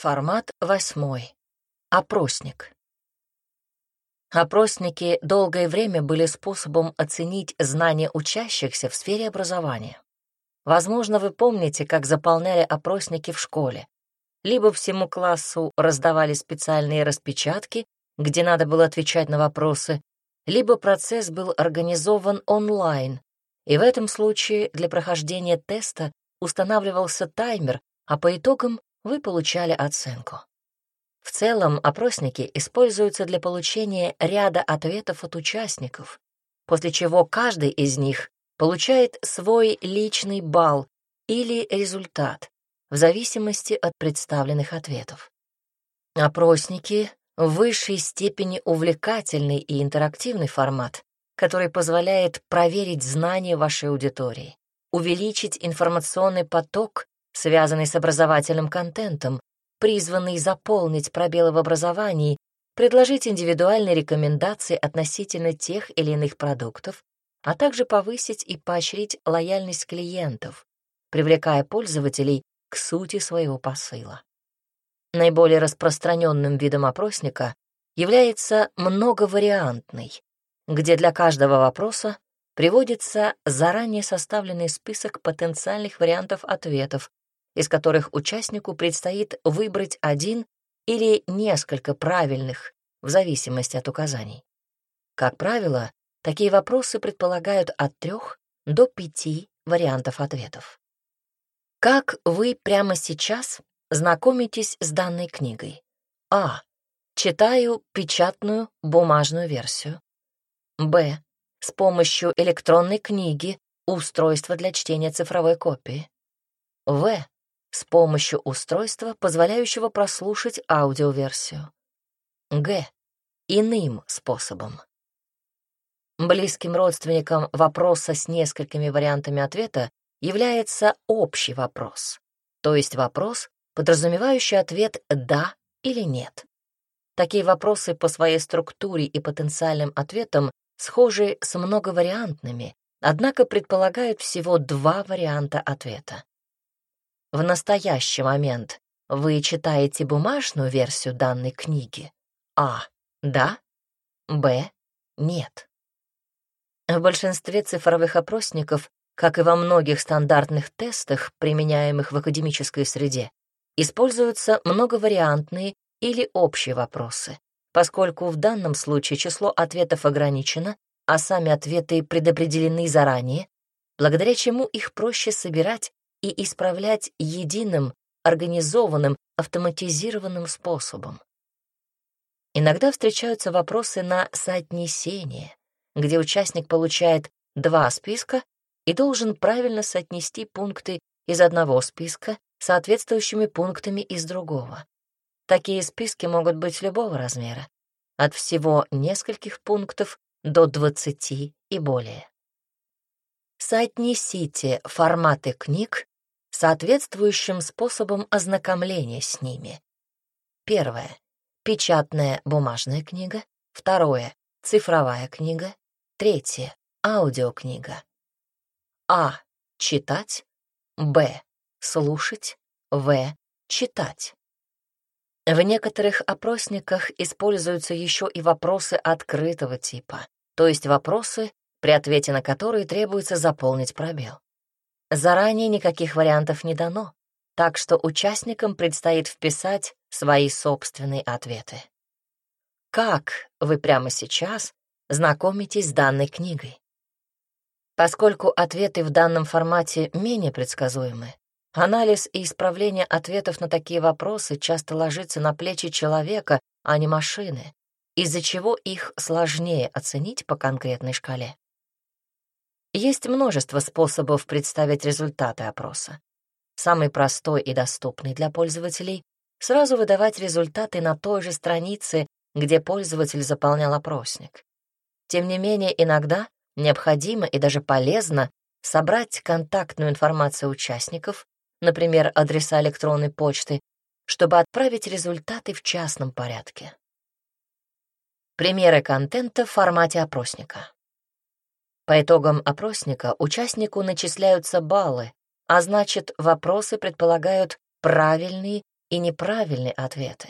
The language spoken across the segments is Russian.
Формат восьмой. Опросник. Опросники долгое время были способом оценить знания учащихся в сфере образования. Возможно, вы помните, как заполняли опросники в школе. Либо всему классу раздавали специальные распечатки, где надо было отвечать на вопросы, либо процесс был организован онлайн, и в этом случае для прохождения теста устанавливался таймер, а по итогам вы получали оценку. В целом, опросники используются для получения ряда ответов от участников, после чего каждый из них получает свой личный балл или результат в зависимости от представленных ответов. Опросники — в высшей степени увлекательный и интерактивный формат, который позволяет проверить знания вашей аудитории, увеличить информационный поток связанный с образовательным контентом, призванный заполнить пробелы в образовании, предложить индивидуальные рекомендации относительно тех или иных продуктов, а также повысить и поощрить лояльность клиентов, привлекая пользователей к сути своего посыла. Наиболее распространенным видом опросника является многовариантный, где для каждого вопроса приводится заранее составленный список потенциальных вариантов ответов, из которых участнику предстоит выбрать один или несколько правильных, в зависимости от указаний. Как правило, такие вопросы предполагают от трех до пяти вариантов ответов. Как вы прямо сейчас знакомитесь с данной книгой? А. Читаю печатную бумажную версию. Б. С помощью электронной книги, устройства для чтения цифровой копии. В с помощью устройства, позволяющего прослушать аудиоверсию. Г. Иным способом. Близким родственником вопроса с несколькими вариантами ответа является общий вопрос, то есть вопрос, подразумевающий ответ «да» или «нет». Такие вопросы по своей структуре и потенциальным ответам схожи с многовариантными, однако предполагают всего два варианта ответа. В настоящий момент вы читаете бумажную версию данной книги? А. Да. Б. Нет. В большинстве цифровых опросников, как и во многих стандартных тестах, применяемых в академической среде, используются многовариантные или общие вопросы, поскольку в данном случае число ответов ограничено, а сами ответы предопределены заранее, благодаря чему их проще собирать и исправлять единым, организованным, автоматизированным способом. Иногда встречаются вопросы на соотнесение, где участник получает два списка и должен правильно соотнести пункты из одного списка соответствующими пунктами из другого. Такие списки могут быть любого размера, от всего нескольких пунктов до 20 и более. Соотнесите форматы книг соответствующим способом ознакомления с ними. Первое — печатная бумажная книга. Второе — цифровая книга. Третье — аудиокнига. А. Читать. Б. Слушать. В. Читать. В некоторых опросниках используются еще и вопросы открытого типа, то есть вопросы, при ответе на которые требуется заполнить пробел. Заранее никаких вариантов не дано, так что участникам предстоит вписать свои собственные ответы. Как вы прямо сейчас знакомитесь с данной книгой? Поскольку ответы в данном формате менее предсказуемы, анализ и исправление ответов на такие вопросы часто ложится на плечи человека, а не машины, из-за чего их сложнее оценить по конкретной шкале. Есть множество способов представить результаты опроса. Самый простой и доступный для пользователей — сразу выдавать результаты на той же странице, где пользователь заполнял опросник. Тем не менее, иногда необходимо и даже полезно собрать контактную информацию участников, например, адреса электронной почты, чтобы отправить результаты в частном порядке. Примеры контента в формате опросника. По итогам опросника участнику начисляются баллы, а значит, вопросы предполагают правильные и неправильные ответы.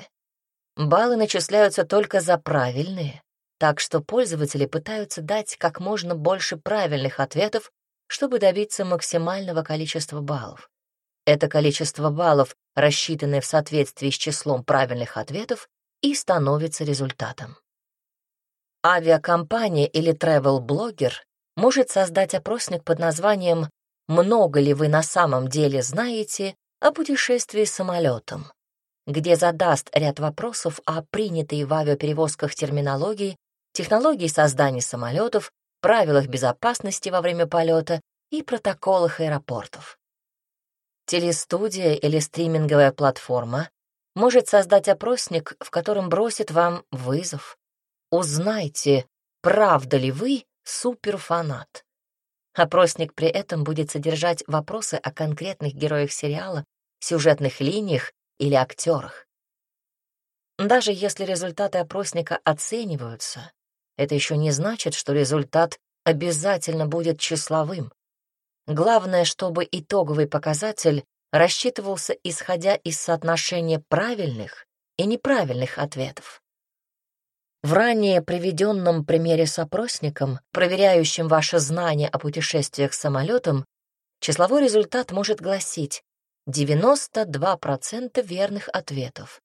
Баллы начисляются только за правильные, так что пользователи пытаются дать как можно больше правильных ответов, чтобы добиться максимального количества баллов. Это количество баллов, рассчитанное в соответствии с числом правильных ответов, и становится результатом. Авиакомпания или travel-блогер может создать опросник под названием «Много ли вы на самом деле знаете о путешествии самолетом?», где задаст ряд вопросов о принятой в авиаперевозках терминологии, технологии создания самолетов, правилах безопасности во время полета и протоколах аэропортов. Телестудия или стриминговая платформа может создать опросник, в котором бросит вам вызов. Узнайте, правда ли вы суперфанат. Опросник при этом будет содержать вопросы о конкретных героях сериала, сюжетных линиях или актерах. Даже если результаты опросника оцениваются, это еще не значит, что результат обязательно будет числовым. Главное, чтобы итоговый показатель рассчитывался исходя из соотношения правильных и неправильных ответов. В ранее приведенном примере с опросником, проверяющим ваше знание о путешествиях самолетом, числовой результат может гласить 92% верных ответов,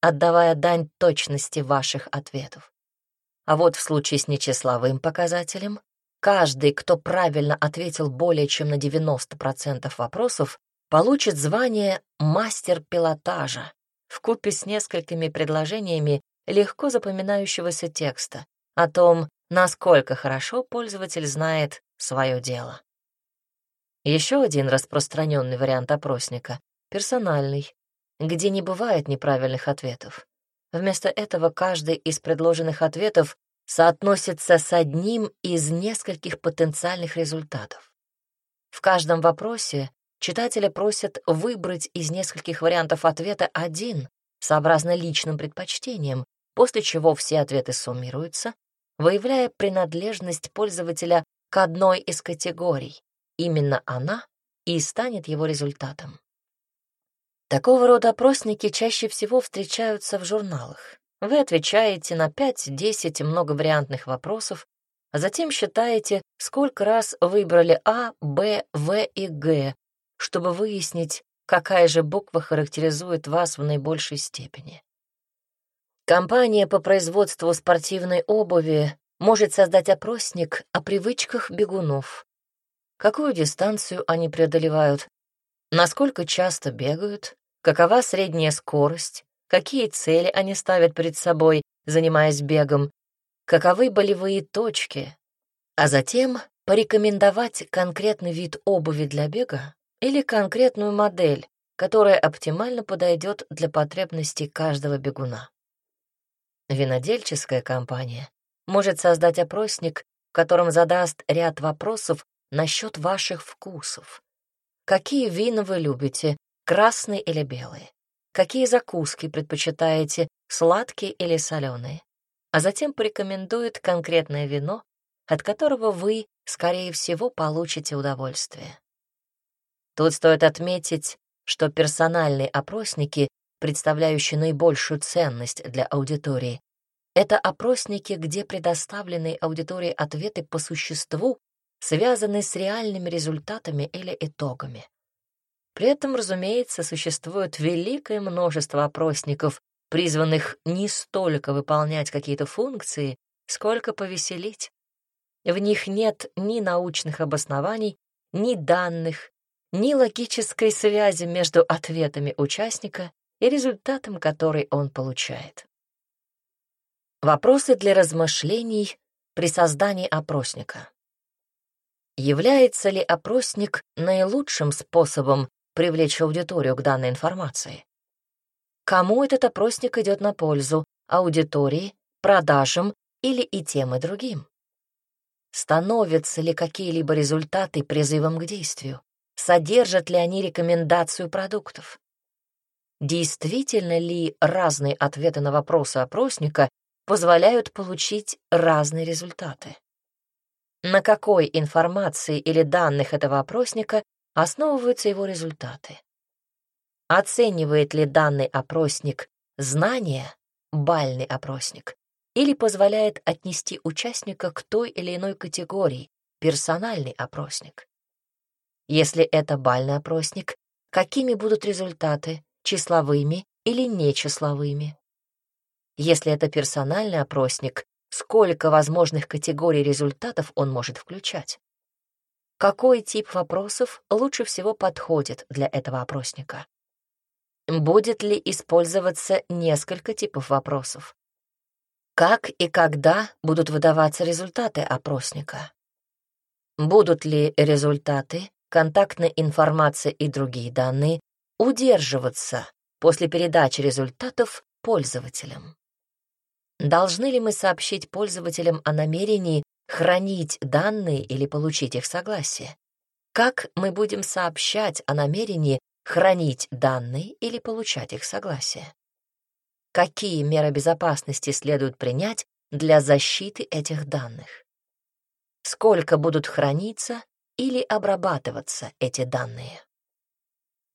отдавая дань точности ваших ответов. А вот в случае с нечисловым показателем, каждый, кто правильно ответил более чем на 90% вопросов, получит звание «мастер пилотажа» вкупе с несколькими предложениями легко запоминающегося текста о том, насколько хорошо пользователь знает свое дело. Еще один распространенный вариант опросника — персональный, где не бывает неправильных ответов. Вместо этого каждый из предложенных ответов соотносится с одним из нескольких потенциальных результатов. В каждом вопросе читателя просят выбрать из нескольких вариантов ответа один, сообразно личным предпочтениям, после чего все ответы суммируются, выявляя принадлежность пользователя к одной из категорий. Именно она и станет его результатом. Такого рода опросники чаще всего встречаются в журналах. Вы отвечаете на 5-10 многовариантных вопросов, а затем считаете, сколько раз выбрали А, Б, В и Г, чтобы выяснить, какая же буква характеризует вас в наибольшей степени. Компания по производству спортивной обуви может создать опросник о привычках бегунов. Какую дистанцию они преодолевают, насколько часто бегают, какова средняя скорость, какие цели они ставят перед собой, занимаясь бегом, каковы болевые точки, а затем порекомендовать конкретный вид обуви для бега или конкретную модель, которая оптимально подойдет для потребностей каждого бегуна. Винодельческая компания может создать опросник, в котором задаст ряд вопросов насчет ваших вкусов. Какие вина вы любите, красные или белые? Какие закуски предпочитаете, сладкие или соленые? А затем порекомендует конкретное вино, от которого вы, скорее всего, получите удовольствие. Тут стоит отметить, что персональные опросники представляющие наибольшую ценность для аудитории. Это опросники, где предоставленные аудитории ответы по существу связаны с реальными результатами или итогами. При этом, разумеется, существует великое множество опросников, призванных не столько выполнять какие-то функции, сколько повеселить. В них нет ни научных обоснований, ни данных, ни логической связи между ответами участника и результатом, который он получает. Вопросы для размышлений при создании опросника. Является ли опросник наилучшим способом привлечь аудиторию к данной информации? Кому этот опросник идет на пользу? Аудитории, продажам или и тем, и другим? Становятся ли какие-либо результаты призывом к действию? Содержат ли они рекомендацию продуктов? Действительно ли разные ответы на вопросы опросника позволяют получить разные результаты. На какой информации или данных этого опросника основываются его результаты? Оценивает ли данный опросник знания, бальный опросник, или позволяет отнести участника к той или иной категории, персональный опросник? Если это бальный опросник, какими будут результаты, числовыми или нечисловыми? Если это персональный опросник, сколько возможных категорий результатов он может включать? Какой тип вопросов лучше всего подходит для этого опросника? Будет ли использоваться несколько типов вопросов? Как и когда будут выдаваться результаты опросника? Будут ли результаты, контактная информация и другие данные удерживаться после передачи результатов пользователям? Должны ли мы сообщить пользователям о намерении хранить данные или получить их согласие? Как мы будем сообщать о намерении хранить данные или получать их согласие? Какие меры безопасности следует принять для защиты этих данных? Сколько будут храниться или обрабатываться эти данные?